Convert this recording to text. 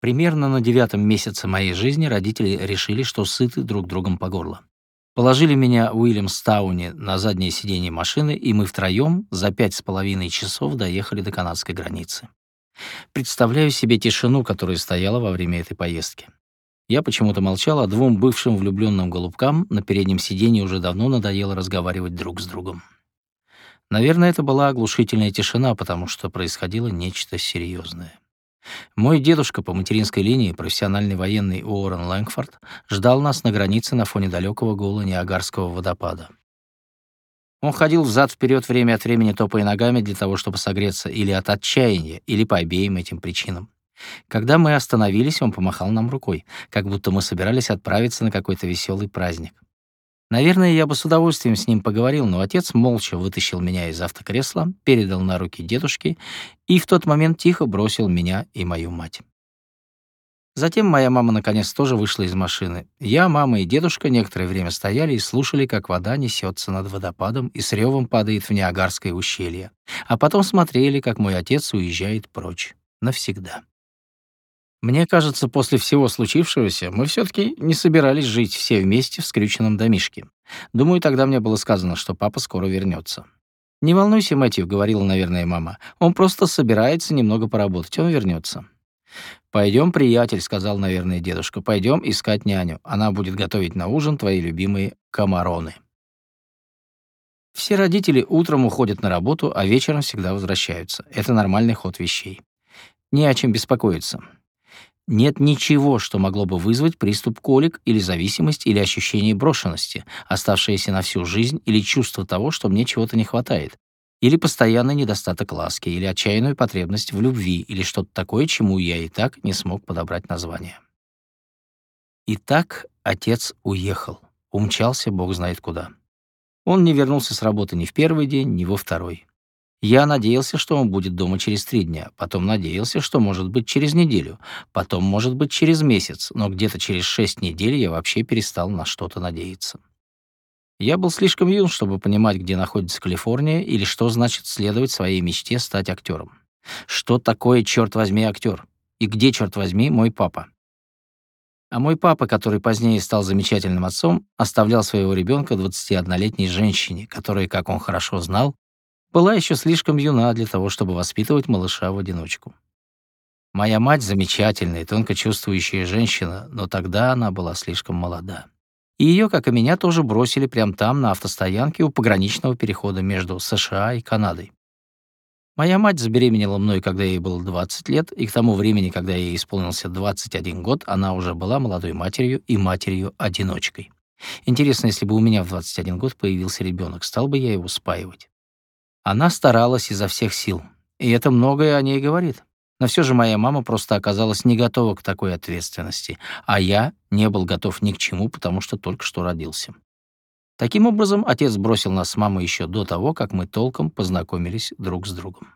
Примерно на девятом месяце моей жизни родители решили, что сыты друг другом по горло. Положили меня в Уильямстауне на заднее сиденье машины, и мы втроем за пять с половиной часов доехали до канадской границы. Представляю себе тишину, которая стояла во время этой поездки. Я почему-то молчал, а двум бывшим влюбленным голубкам на переднем сиденье уже давно надоело разговаривать друг с другом. Наверное, это была оглушительная тишина, потому что происходило нечто серьезное. Мой дедушка по материнской линии, профессиональный военный Уоррен Лэнгфорд, ждал нас на границе на фоне далекого гола Ниагарского водопада. Он ходил взад вперед время от времени, топая ногами для того, чтобы согреться или от отчаяния, или по обеим этим причинам. Когда мы остановились, он помахал нам рукой, как будто мы собирались отправиться на какой-то веселый праздник. Наверное, я бы с удовольствием с ним поговорил, но отец молча вытащил меня из автокресла, передал на руки дедушке и в тот момент тихо бросил меня и мою мать. Затем моя мама наконец тоже вышла из машины. Я, мама и дедушка некоторое время стояли и слушали, как вода несется над водопадом и с ревом падает в Ниагарское ущелье, а потом смотрели, как мой отец уезжает прочь навсегда. Мне кажется, после всего случившегося мы все таки не собирались жить все вместе в скрюченном домишке. Думаю, тогда мне было сказано, что папа скоро вернется. «Не волнуйся, Мэтью», — говорила, наверное, мама. «Он просто собирается немного поработать, он вернется. Пойдем, приятель», — сказал, наверное, дедушка. Пойдем искать няню. Она будет готовить на ужин твои любимые комароны». Все родители утром уходят на работу, а вечером всегда возвращаются. Это нормальный ход вещей. Не о чем беспокоиться. Нет ничего, что могло бы вызвать приступ колик или зависимость или ощущение брошенности, оставшееся на всю жизнь, или чувство того, что мне чего-то не хватает, или постоянный недостаток ласки, или отчаянную потребность в любви, или что-то такое, чему я и так не смог подобрать название. Итак, отец уехал, умчался бог знает куда. Он не вернулся с работы ни в первый день, ни во второй. Я надеялся, что он будет дома через три дня, потом надеялся, что может быть через неделю, потом может быть через месяц, но где-то через шесть недель я вообще перестал на что-то надеяться. Я был слишком юн, чтобы понимать, где находится Калифорния или что значит следовать своей мечте стать актером. Что такое, черт возьми, актер? И где, черт возьми, мой папа? А мой папа, который позднее стал замечательным отцом, оставлял своего ребенка 21-летней женщине, которая, как он хорошо знал, была еще слишком юна для того, чтобы воспитывать малыша в одиночку. Моя мать замечательная, тонко чувствующая женщина, но тогда она была слишком молода. И ее, как и меня, тоже бросили прямо там, на автостоянке у пограничного перехода между США и Канадой. Моя мать забеременела мной, когда ей было 20 лет, и к тому времени, когда ей исполнился 21 год, она уже была молодой матерью и матерью-одиночкой. Интересно, если бы у меня в 21 год появился ребенок, стал бы я его спаивать? Она старалась изо всех сил, и это многое о ней говорит. Но все же моя мама просто оказалась не готова к такой ответственности, а я не был готов ни к чему, потому что только что родился. Таким образом, отец бросил нас с мамой еще до того, как мы толком познакомились друг с другом.